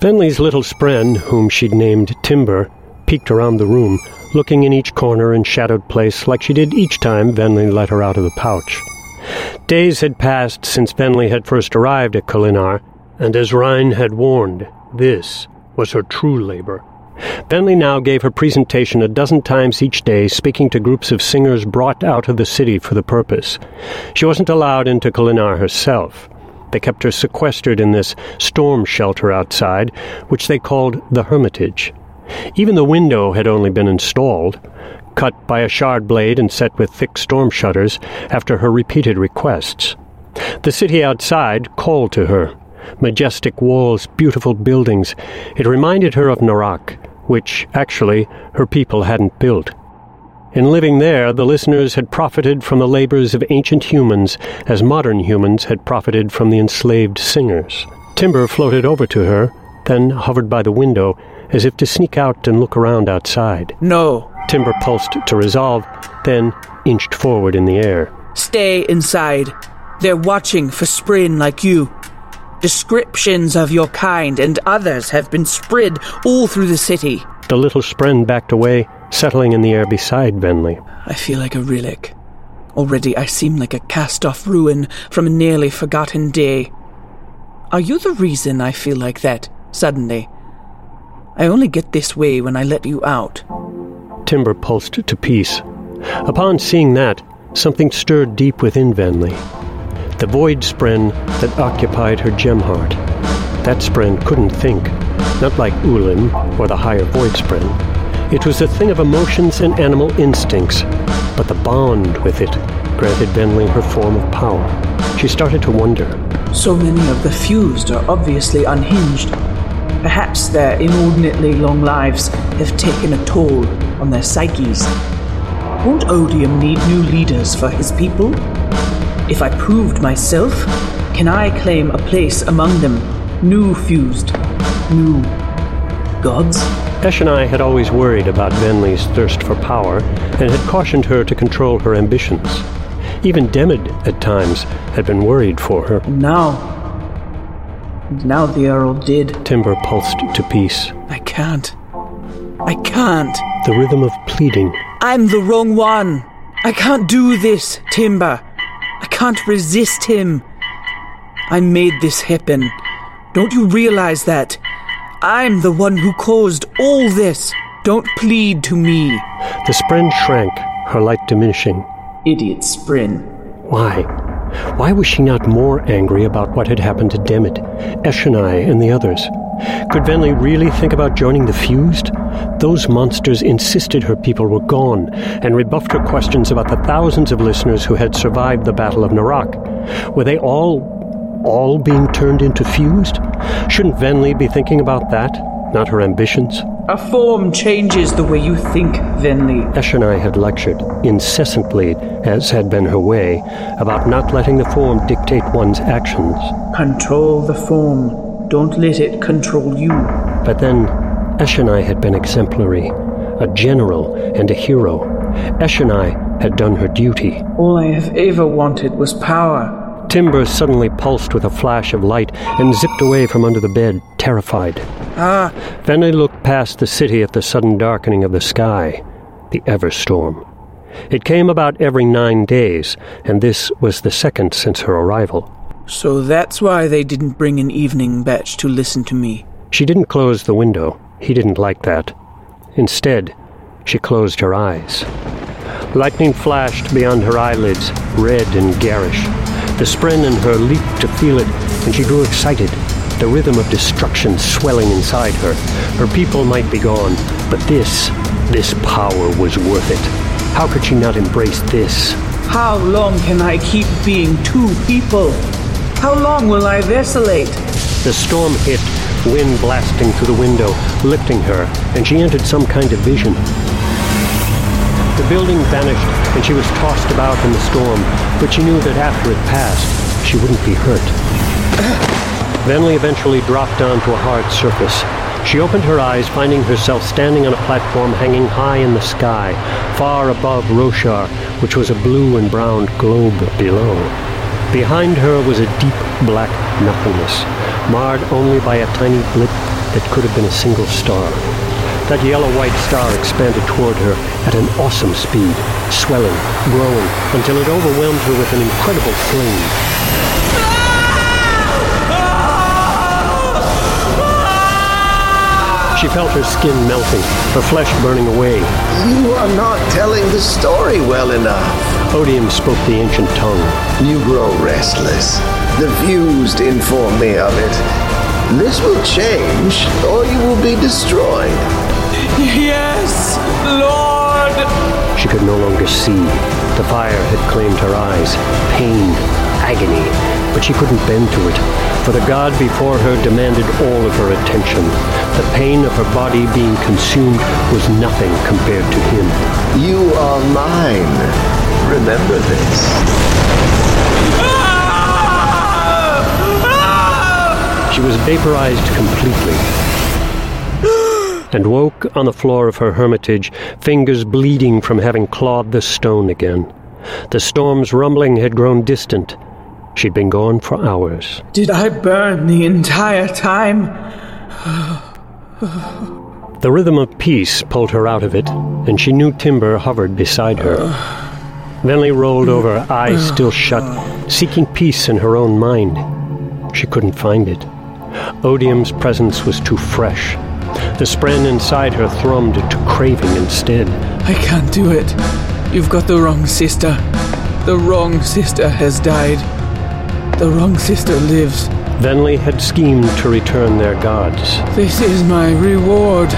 Venli's little spren, whom she'd named Timbre, peeked around the room, looking in each corner and shadowed place like she did each time Venli let her out of the pouch. Days had passed since Venli had first arrived at Kholinar, and as Rine had warned, this was her true labor. Venli now gave her presentation a dozen times each day, speaking to groups of singers brought out of the city for the purpose. She wasn't allowed into Kholinar herself. They kept her sequestered in this storm shelter outside, which they called the Hermitage. Even the window had only been installed, cut by a shard blade and set with thick storm shutters after her repeated requests. The city outside called to her. Majestic walls, beautiful buildings. It reminded her of Narak, which, actually, her people hadn't built. In living there, the listeners had profited from the labors of ancient humans as modern humans had profited from the enslaved singers. Timbre floated over to her, then hovered by the window as if to sneak out and look around outside. No. Timbre pulsed to resolve, then inched forward in the air. Stay inside. They're watching for Spren like you. Descriptions of your kind and others have been spread all through the city. The little spren backed away, settling in the air beside Venli. I feel like a relic. Already I seem like a cast off ruin from a nearly forgotten day. Are you the reason I feel like that, suddenly? I only get this way when I let you out. Timbre pulsed to peace. Upon seeing that, something stirred deep within Venli. The void spren that occupied her gem heart. That spren couldn't think, not like Ulim or the higher void spren. It was a thing of emotions and animal instincts, but the bond with it granted Venli her form of power. She started to wonder. So many of the fused are obviously unhinged. Perhaps their inordinately long lives have taken a toll on their psyches. Won't Odium need new leaders for his people? If I proved myself, can I claim a place among them? New fused, new gods? Eshonai had always worried about Venli's thirst for power and had cautioned her to control her ambitions. Even Demid, at times, had been worried for her. Now. Now the Earl did. Timbre pulsed to peace. I can't. I can't. The rhythm of pleading. I'm the wrong one. I can't do this, Timbre. I can't resist him. I made this happen. Don't you realize that? I'm the one who caused all this. Don't plead to me. The spren shrank, her light diminishing. Idiot Spren. Why? Why was she not more angry about what had happened to Demid, Eshonai, and the others? Could Venli really think about joining the Fused? Those monsters insisted her people were gone, and rebuffed her questions about the thousands of listeners who had survived the Battle of Narak. Were they all, all being turned into Fused? Shouldn't Venli be thinking about that, not her ambitions? A form changes the way you think, Venli. Eshonai had lectured, incessantly, as had been her way, about not letting the form dictate one's actions. Control the form. Don't let it control you. But then, Eshonai had been exemplary, a general and a hero. Eshonai had done her duty. All I have ever wanted was power. Timbre suddenly pulsed with a flash of light and zipped away from under the bed, terrified. Ah! Venli looked past the city at the sudden darkening of the sky, the Everstorm. It came about every nine days, and this was the second since her arrival. So that's why they didn't bring an evening batch to listen to me. She didn't close the window. He didn't like that. Instead, she closed her eyes. Lightning flashed beyond her eyelids, red and garish. The spren in her leaped to feel it, and she grew excited. The rhythm of destruction swelling inside her. Her people might be gone, but this, this power was worth it. How could she not embrace this? How long can I keep being two people? How long will I vacillate? The storm hit, wind blasting through the window, lifting her, and she entered some kind of vision. The building vanished, and she was tossed about in the storm, but she knew that after it passed, she wouldn't be hurt. Venli eventually dropped onto a hard surface. She opened her eyes, finding herself standing on a platform hanging high in the sky, far above Roshar, which was a blue and brown globe below. Behind her was a deep black nothingness, marred only by a tiny blip that could have been a single star. That yellow-white star expanded toward her at an awesome speed, swelling, growing, until it overwhelmed her with an incredible flame. She felt her skin melting, her flesh burning away. You are not telling the story well enough. Odium spoke the ancient tongue. You grow restless. The fused inform me of it. This will change, or you will be destroyed. Yes, Lord! She could no longer see. The fire had claimed her eyes. Pain, agony, but she couldn't bend to it, for the god before her demanded all of her attention. The pain of her body being consumed was nothing compared to him. You are mine. Remember this. Ah! Ah! She was vaporized completely and woke on the floor of her hermitage, fingers bleeding from having clawed the stone again. The storm's rumbling had grown distant. She'd been gone for hours. Did I burn the entire time? The rhythm of peace pulled her out of it, and she knew Timbre hovered beside her. Venli rolled over, eyes still shut, seeking peace in her own mind. She couldn't find it. Odium's presence was too fresh, the spren inside her thrummed to craving instead. I can't do it. You've got the wrong sister. The wrong sister has died. The wrong sister lives. Venli had schemed to return their gods. This is my reward.